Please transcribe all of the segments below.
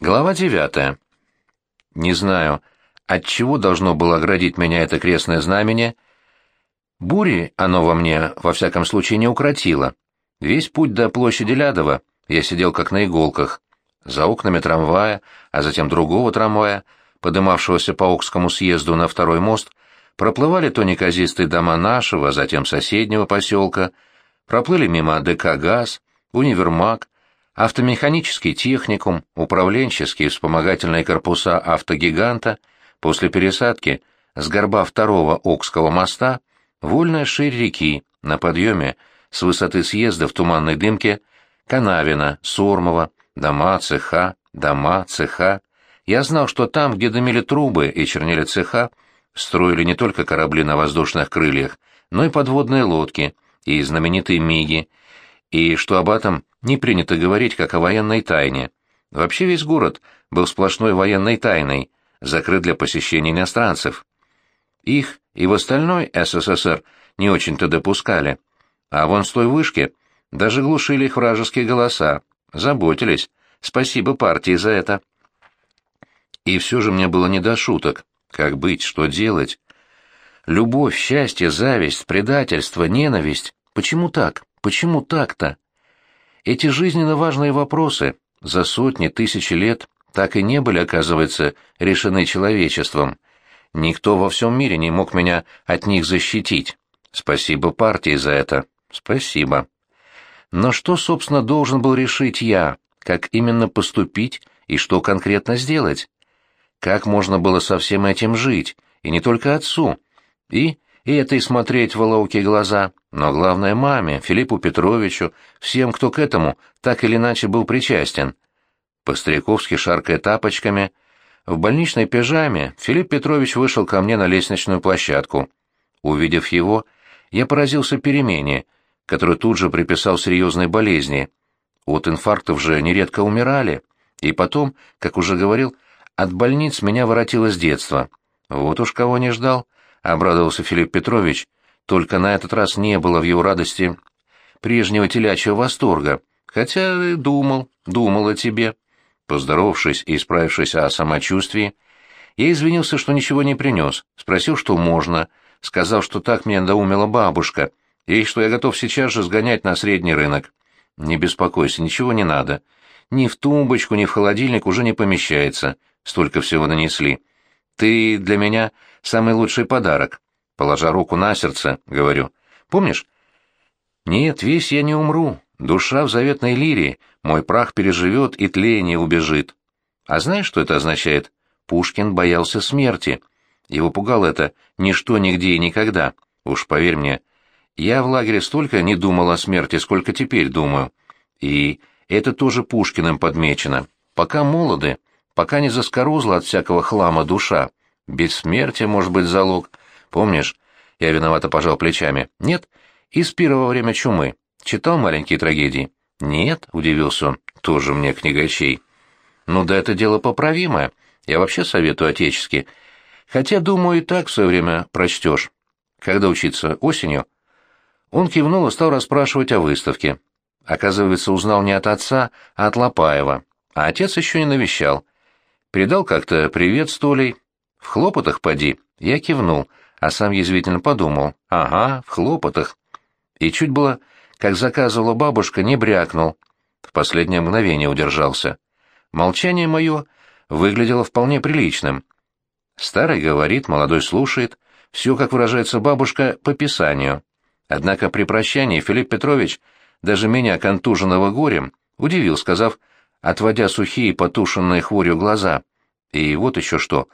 Глава девятая. Не знаю, от чего должно было оградить меня это крестное знамение. Бури оно во мне, во всяком случае, не укротило. Весь путь до площади Лядова я сидел как на иголках. За окнами трамвая, а затем другого трамвая, подымавшегося по Окскому съезду на второй мост, проплывали то неказистые дома нашего, а затем соседнего поселка, проплыли мимо ДК «ГАЗ», универмаг, автомеханический техникум, управленческие и вспомогательные корпуса автогиганта, после пересадки с горба второго Окского моста, вольная ширь реки, на подъеме, с высоты съезда в туманной дымке, Канавина, Сормова, дома, цеха, дома, цеха. Я знал, что там, где дымили трубы и чернели цеха, строили не только корабли на воздушных крыльях, но и подводные лодки, и знаменитые миги, и что об этом не принято говорить как о военной тайне. Вообще весь город был сплошной военной тайной, закрыт для посещения иностранцев. Их и в остальной СССР не очень-то допускали. А вон с той вышки даже глушили их вражеские голоса, заботились. Спасибо партии за это. И все же мне было не до шуток. Как быть, что делать? Любовь, счастье, зависть, предательство, ненависть. Почему так? Почему так-то? Эти жизненно важные вопросы за сотни, тысячи лет так и не были, оказывается, решены человечеством. Никто во всем мире не мог меня от них защитить. Спасибо партии за это. Спасибо. Но что, собственно, должен был решить я? Как именно поступить и что конкретно сделать? Как можно было со всем этим жить? И не только отцу. И и это и смотреть в волоокие глаза, но главное маме, Филиппу Петровичу, всем, кто к этому так или иначе был причастен. По-стариковски шаркая тапочками, в больничной пижаме Филипп Петрович вышел ко мне на лестничную площадку. Увидев его, я поразился перемене, которую тут же приписал серьезной болезни. От инфарктов же нередко умирали, и потом, как уже говорил, от больниц меня воротило с детства. Вот уж кого не ждал —— обрадовался Филипп Петрович, только на этот раз не было в его радости прежнего телячьего восторга, хотя думал, думал о тебе. Поздоровавшись и справившись о самочувствии, я извинился, что ничего не принес, спросил, что можно, сказал, что так меня надоумила бабушка, и что я готов сейчас же сгонять на средний рынок. Не беспокойся, ничего не надо. Ни в тумбочку, ни в холодильник уже не помещается, столько всего нанесли. Ты для меня самый лучший подарок. Положа руку на сердце, говорю. Помнишь? Нет, весь я не умру. Душа в заветной лирии. Мой прах переживет и тление убежит. А знаешь, что это означает? Пушкин боялся смерти. Его пугало это ничто, нигде и никогда. Уж поверь мне, я в лагере столько не думал о смерти, сколько теперь думаю. И это тоже Пушкиным подмечено. Пока молоды, пока не заскорузла от всякого хлама душа. Бессмертие может быть залог. Помнишь? Я виновато пожал плечами. Нет? Из первого время чумы. Читал маленькие трагедии? Нет, удивился он. Тоже мне книгачей. Ну да это дело поправимое. Я вообще советую отечески. Хотя, думаю, и так в свое время прочтешь. Когда учиться? Осенью? Он кивнул и стал расспрашивать о выставке. Оказывается, узнал не от отца, а от Лопаева. А отец еще не навещал. Передал как-то привет с Толей. В хлопотах поди. Я кивнул, а сам язвительно подумал. Ага, в хлопотах. И чуть было, как заказывала бабушка, не брякнул. В последнее мгновение удержался. Молчание мое выглядело вполне приличным. Старый говорит, молодой слушает. Все, как выражается бабушка, по писанию. Однако при прощании Филипп Петрович, даже меня, контуженного горем, удивил, сказав, отводя сухие, потушенные хворью глаза. И вот еще что.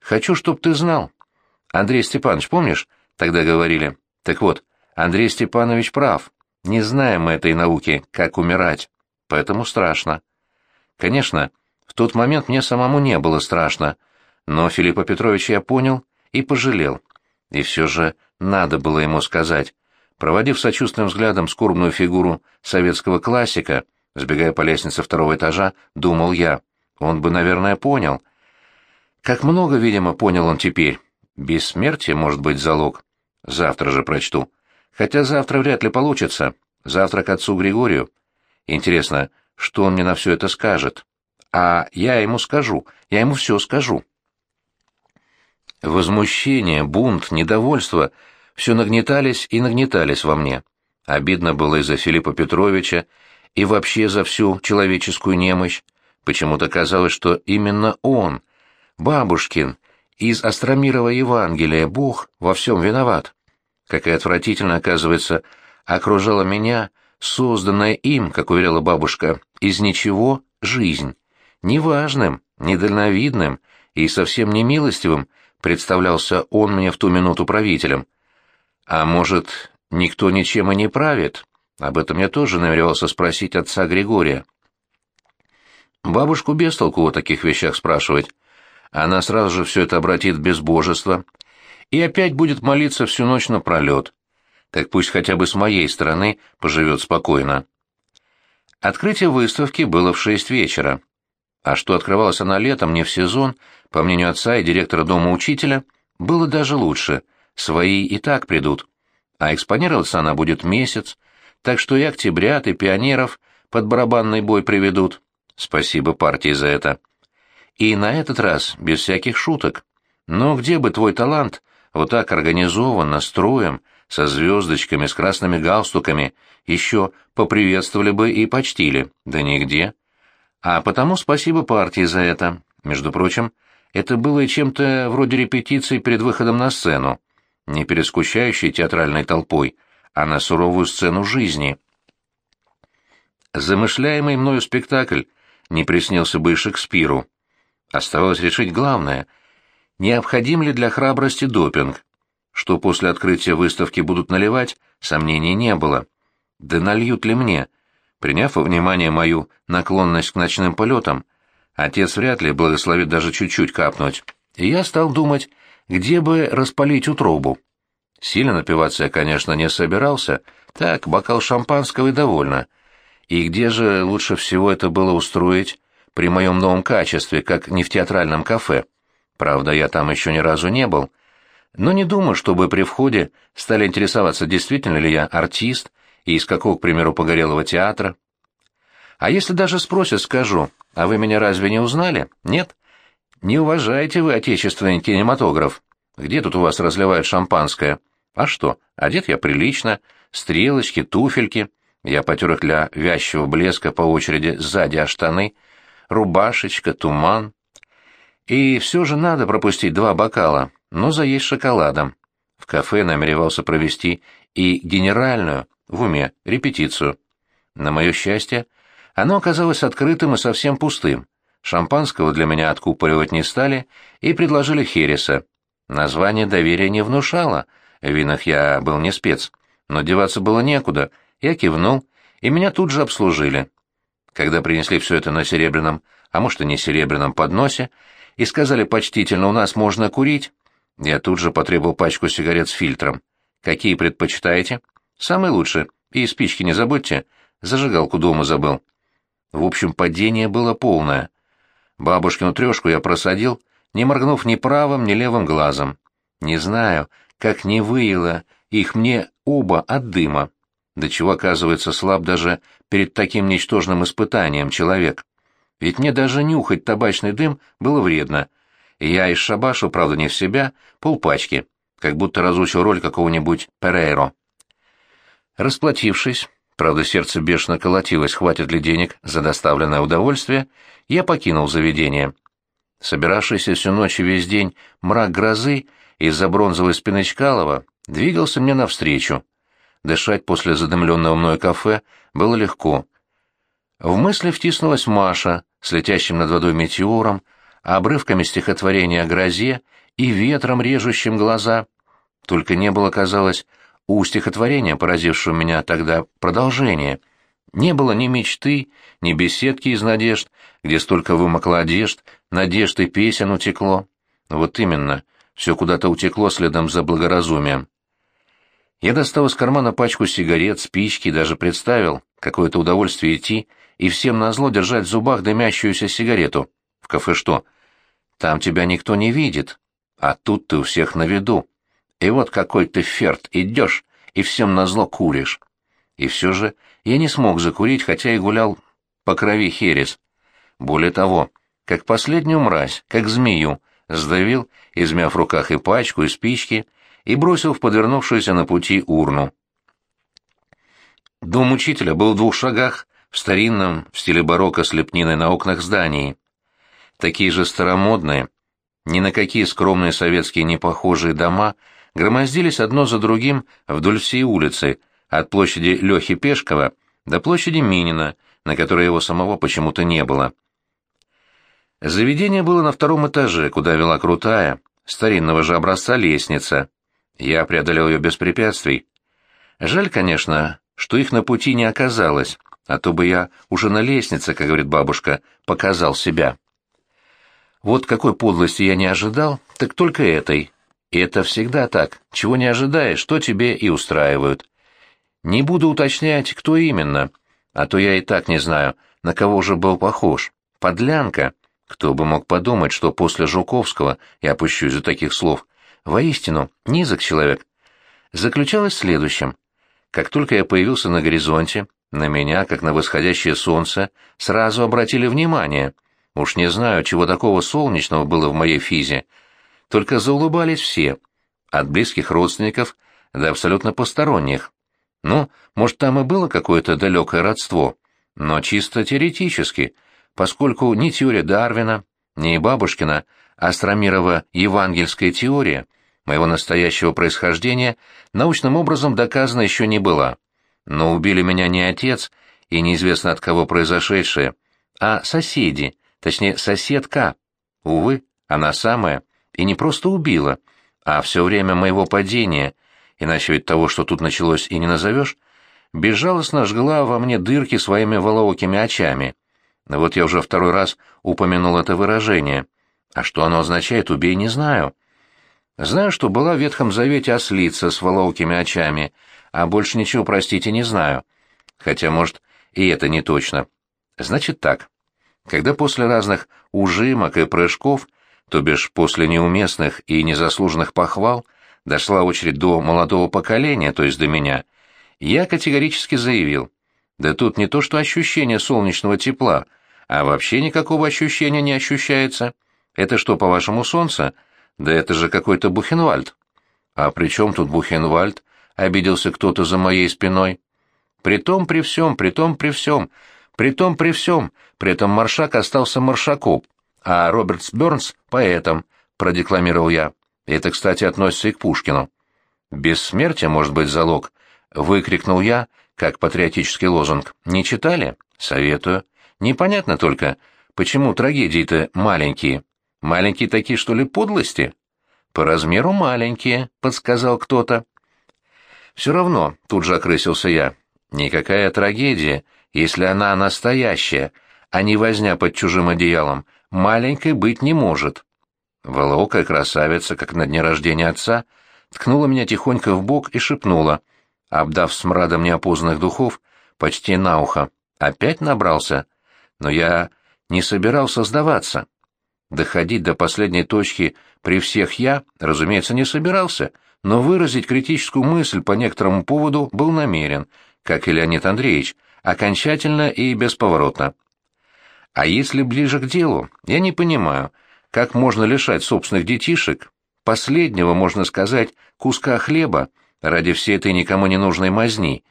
Хочу, чтоб ты знал. Андрей Степанович, помнишь? Тогда говорили. Так вот, Андрей Степанович прав. Не знаем мы этой науки, как умирать. Поэтому страшно. Конечно, в тот момент мне самому не было страшно, но Филиппа Петровича я понял и пожалел. И все же надо было ему сказать. Проводив сочувственным взглядом скорбную фигуру советского классика, Сбегая по лестнице второго этажа, думал я. Он бы, наверное, понял. Как много, видимо, понял он теперь. Бессмертие может быть залог. Завтра же прочту. Хотя завтра вряд ли получится. Завтра к отцу Григорию. Интересно, что он мне на все это скажет? а я ему скажу, я ему все скажу. Возмущение, бунт, недовольство все нагнетались и нагнетались во мне. Обидно было из-за Филиппа Петровича и вообще за всю человеческую немощь. Почему-то казалось, что именно он, Бабушкин, из Остромирова Евангелия, Бог во всем виноват. Какая отвратительно, оказывается, окружала меня, созданная им, как уверяла бабушка, из ничего жизнь. Неважным, недальновидным и совсем не милостивым представлялся он мне в ту минуту правителем. А может, никто ничем и не правит? Об этом я тоже намеревался спросить отца Григория. Бабушку без толку о таких вещах спрашивать. Она сразу же все это обратит в безбожество и опять будет молиться всю ночь напролет. Так пусть хотя бы с моей стороны поживет спокойно. Открытие выставки было в шесть вечера. А что открывалась она летом, не в сезон, по мнению отца и директора дома учителя, было даже лучше. Свои и так придут. А экспонироваться она будет месяц, так что и октябрят, и пионеров под барабанный бой приведут. Спасибо партии за это. И на этот раз без всяких шуток. Но где бы твой талант, вот так организованно, строем, со звездочками, с красными галстуками, еще поприветствовали бы и почтили? Да нигде. А потому спасибо партии за это. Между прочим, это было чем-то вроде репетиции перед выходом на сцену, не перед театральной толпой, а на суровую сцену жизни. Замышляемый мною спектакль не приснился бы и Шекспиру. Оставалось решить главное — необходим ли для храбрости допинг. Что после открытия выставки будут наливать, сомнений не было. Да нальют ли мне — Приняв во внимание мою наклонность к ночным полетам, отец вряд ли благословит даже чуть-чуть капнуть, и я стал думать, где бы распалить утробу. Сильно напиваться я, конечно, не собирался, так, бокал шампанского и довольно. И где же лучше всего это было устроить при моем новом качестве, как не в театральном кафе? Правда, я там еще ни разу не был. Но не думаю, чтобы при входе стали интересоваться, действительно ли я артист, и из какого, к примеру, погорелого театра. А если даже спросят, скажу, а вы меня разве не узнали? Нет? Не уважаете вы отечественный кинематограф. Где тут у вас разливают шампанское? А что, одет я прилично, стрелочки, туфельки. Я потер их для вязчего блеска по очереди сзади о штаны, рубашечка, туман. И все же надо пропустить два бокала, но заесть шоколадом. В кафе намеревался провести и генеральную, в уме, репетицию. На мое счастье, оно оказалось открытым и совсем пустым. Шампанского для меня откупоривать не стали и предложили хереса. Название доверия не внушало, в винах я был не спец, но деваться было некуда, я кивнул, и меня тут же обслужили. Когда принесли все это на серебряном, а может и не серебряном подносе, и сказали почтительно, у нас можно курить, я тут же потребовал пачку сигарет с фильтром. Какие предпочитаете? Самый лучший. И спички не забудьте. Зажигалку дома забыл. В общем, падение было полное. Бабушкину трешку я просадил, не моргнув ни правым, ни левым глазом. Не знаю, как не выело их мне оба от дыма. До чего, оказывается, слаб даже перед таким ничтожным испытанием человек. Ведь мне даже нюхать табачный дым было вредно. Я из шабашу, правда, не в себя, полпачки, как будто разучил роль какого-нибудь Перейро. Расплатившись, правда сердце бешено колотилось, хватит ли денег за доставленное удовольствие, я покинул заведение. Собиравшийся всю ночь и весь день мрак грозы из-за бронзовой спины Чкалова двигался мне навстречу. Дышать после задымленного мной кафе было легко. В мысли втиснулась Маша с летящим над водой метеором, обрывками стихотворения о грозе и ветром, режущим глаза. Только не было, казалось, у стихотворения, поразившего меня тогда, продолжение. Не было ни мечты, ни беседки из надежд, где столько вымокло одежд, надежд и песен утекло. Вот именно, все куда-то утекло следом за благоразумием. Я достал из кармана пачку сигарет, спички, даже представил, какое это удовольствие идти и всем назло держать в зубах дымящуюся сигарету. В кафе что? Там тебя никто не видит, а тут ты у всех на виду. И вот какой ты ферт, идешь и всем назло куришь. И все же я не смог закурить, хотя и гулял по крови херес. Более того, как последнюю мразь, как змею, сдавил, измяв в руках и пачку, и спички, и бросил в подвернувшуюся на пути урну. Дом учителя был в двух шагах в старинном, в стиле барокко с лепниной на окнах здании. Такие же старомодные, ни на какие скромные советские непохожие дома громоздились одно за другим вдоль всей улицы, от площади Лехи Пешкова до площади Минина, на которой его самого почему-то не было. Заведение было на втором этаже, куда вела крутая, старинного же образца лестница. Я преодолел ее без препятствий. Жаль, конечно, что их на пути не оказалось, а то бы я уже на лестнице, как говорит бабушка, показал себя. Вот какой подлости я не ожидал, так только этой. И это всегда так. Чего не ожидаешь, то тебе и устраивают. Не буду уточнять, кто именно, а то я и так не знаю, на кого же был похож. Подлянка. Кто бы мог подумать, что после Жуковского, я опущусь за таких слов, воистину низок человек. Заключалось в следующем. Как только я появился на горизонте, на меня, как на восходящее солнце, сразу обратили внимание. Уж не знаю, чего такого солнечного было в моей физе. Только заулыбались все, от близких родственников до абсолютно посторонних. Ну, может, там и было какое-то далекое родство, но чисто теоретически, поскольку ни теория Дарвина, ни бабушкина Астромирова евангельская теория моего настоящего происхождения научным образом доказана еще не была. Но убили меня не отец и неизвестно от кого произошедшие, а соседи, точнее соседка. Увы, она самая, и не просто убила, а все время моего падения, иначе ведь того, что тут началось, и не назовешь, безжалостно жгла во мне дырки своими волоокими очами. Вот я уже второй раз упомянул это выражение. А что оно означает, убей, не знаю. Знаю, что была в Ветхом Завете ослица с волоокими очами, а больше ничего, простите, не знаю. Хотя, может, и это не точно. Значит так. Когда после разных ужимок и прыжков, то бишь после неуместных и незаслуженных похвал, дошла очередь до молодого поколения, то есть до меня, я категорически заявил, да тут не то что ощущение солнечного тепла, а вообще никакого ощущения не ощущается. Это что, по-вашему, солнце? Да это же какой-то Бухенвальд. А при чем тут Бухенвальд? Обиделся кто-то за моей спиной. Притом при всем, притом при всем, притом при всем, при этом Маршак остался Маршаком, а Робертс Бёрнс — поэтом, продекламировал я. Это, кстати, относится и к Пушкину. «Бессмертие может быть залог», — выкрикнул я, как патриотический лозунг. «Не читали? Советую. Непонятно только, почему трагедии-то маленькие. Маленькие такие, что ли, подлости?» «По размеру маленькие», — подсказал кто-то. «Все равно», — тут же окрысился я, — «никакая трагедия, если она настоящая, а не возня под чужим одеялом, маленькой быть не может». Волоокая красавица, как на дне рождения отца, ткнула меня тихонько в бок и шепнула, обдав смрадом неопознанных духов, почти на ухо. Опять набрался? Но я не собирался сдаваться. Доходить до последней точки при всех я, разумеется, не собирался, но выразить критическую мысль по некоторому поводу был намерен, как и Леонид Андреевич, окончательно и бесповоротно. А если ближе к делу, я не понимаю, как можно лишать собственных детишек, последнего, можно сказать, куска хлеба ради всей этой никому не нужной мазни?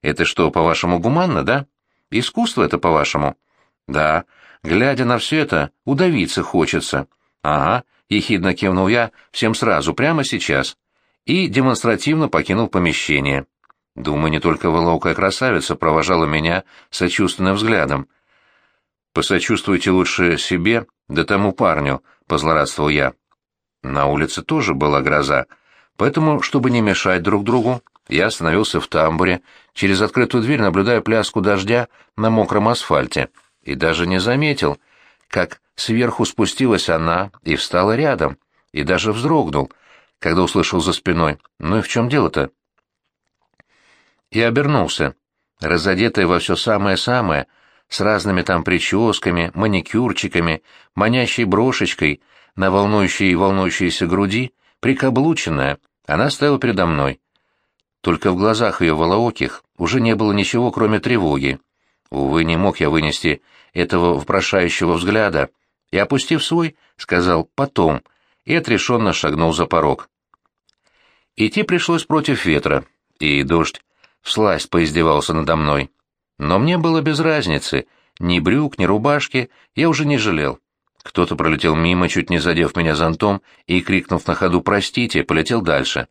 Это что, по-вашему, гуманно, да? Искусство это, по-вашему? Да. Глядя на все это, удавиться хочется. Ага, ехидно кивнул я всем сразу, прямо сейчас. И демонстративно покинул помещение. Думаю, не только волокая красавица провожала меня сочувственным взглядом. Посочувствуйте лучше себе да тому парню, — позлорадствовал я. На улице тоже была гроза, поэтому, чтобы не мешать друг другу, я остановился в тамбуре, через открытую дверь наблюдая пляску дождя на мокром асфальте, и даже не заметил, как сверху спустилась она и встала рядом, и даже вздрогнул, когда услышал за спиной. «Ну и в чем дело-то?» И обернулся, разодетая во все самое-самое, с разными там прическами, маникюрчиками, манящей брошечкой на волнующей и волнующейся груди, прикаблученная, она стояла передо мной. Только в глазах ее волооких уже не было ничего, кроме тревоги. Увы, не мог я вынести этого вопрошающего взгляда, и, опустив свой, сказал «потом», и отрешенно шагнул за порог. Идти пришлось против ветра, и дождь вслась поиздевался надо мной. Но мне было без разницы, ни брюк, ни рубашки я уже не жалел. Кто-то пролетел мимо, чуть не задев меня зонтом, и, крикнув на ходу «простите», полетел дальше.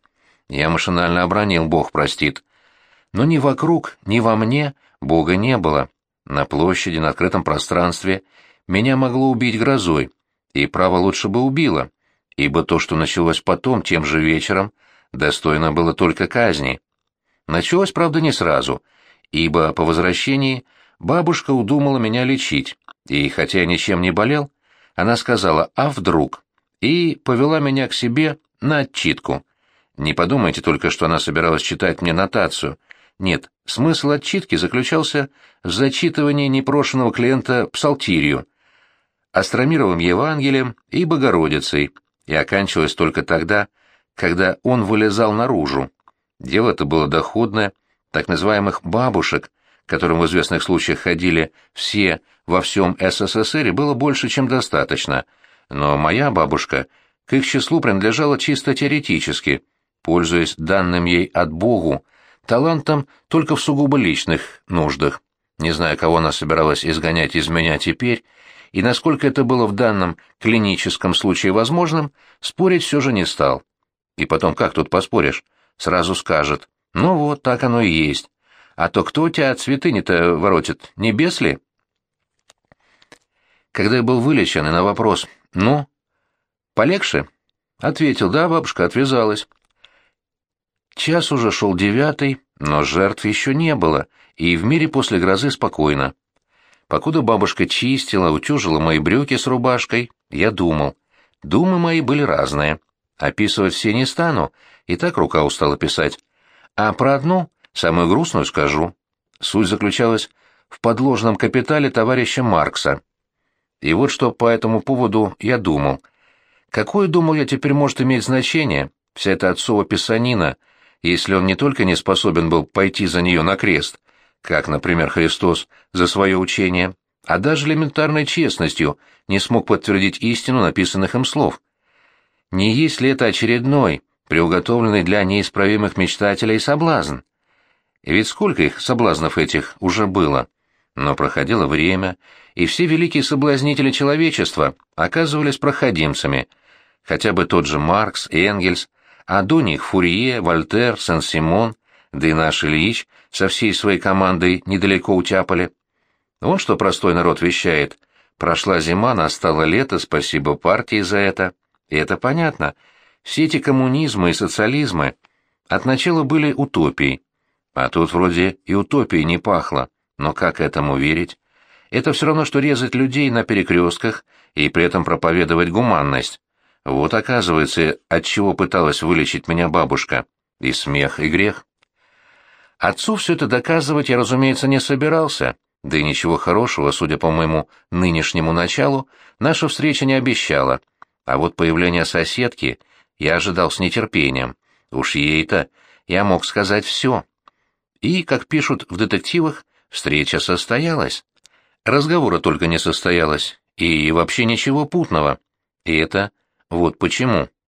Я машинально обронил «Бог простит». Но ни вокруг, ни во мне Бога не было. На площади, на открытом пространстве меня могло убить грозой, и право лучше бы убило, ибо то, что началось потом, тем же вечером, достойно было только казни. Началось, правда, не сразу, ибо по возвращении бабушка удумала меня лечить, и, хотя я ничем не болел, она сказала «а вдруг?» и повела меня к себе на отчитку. Не подумайте только, что она собиралась читать мне нотацию. Нет, смысл отчитки заключался в зачитывании непрошенного клиента псалтирию, Астромировым Евангелием и Богородицей, и оканчивалась только тогда, когда он вылезал наружу. Дело это было доходное, так называемых «бабушек», которым в известных случаях ходили все во всем СССР, было больше, чем достаточно, но моя бабушка к их числу принадлежала чисто теоретически, пользуясь данным ей от Богу, талантом только в сугубо личных нуждах. Не знаю, кого она собиралась изгонять из меня теперь, и насколько это было в данном клиническом случае возможным, спорить все же не стал. И потом, как тут поспоришь? Сразу скажет, ну вот, так оно и есть. А то кто у тебя цветыни-то воротит, небес ли? Когда я был вылечен и на вопрос «Ну?» «Полегче?» Ответил «Да, бабушка, отвязалась». Час уже шел девятый, но жертв еще не было, и в мире после грозы спокойно. Покуда бабушка чистила, утюжила мои брюки с рубашкой, я думал. Думы мои были разные. Описывать все не стану, и так рука устала писать. А про одну, самую грустную, скажу. Суть заключалась в подложном капитале товарища Маркса. И вот что по этому поводу я думал. Какое, думал я, теперь может иметь значение вся эта отцова писанина, если он не только не способен был пойти за нее на крест, как, например, Христос за свое учение, а даже элементарной честностью не смог подтвердить истину написанных им слов. Не есть ли это очередной, приуготовленный для неисправимых мечтателей соблазн? Ведь сколько их, соблазнов этих, уже было? Но проходило время, и все великие соблазнители человечества оказывались проходимцами, хотя бы тот же Маркс, Энгельс, а до них Фурье, Вольтер, Сен-Симон, да и наш Ильич со всей своей командой недалеко утяпали. Он что простой народ вещает. Прошла зима, настало лето, спасибо партии за это. И это понятно. Все эти коммунизмы и социализмы от начала были утопией. А тут вроде и утопии не пахло. Но как этому верить? Это все равно, что резать людей на перекрестках и при этом проповедовать гуманность. Вот, оказывается, от чего пыталась вылечить меня бабушка. И смех, и грех. Отцу все это доказывать я, разумеется, не собирался, да и ничего хорошего, судя по моему нынешнему началу, наша встреча не обещала. А вот появление соседки я ожидал с нетерпением. Уж ей-то я мог сказать все. И, как пишут в детективах, встреча состоялась. Разговора только не состоялось, и вообще ничего путного. И это вот почему.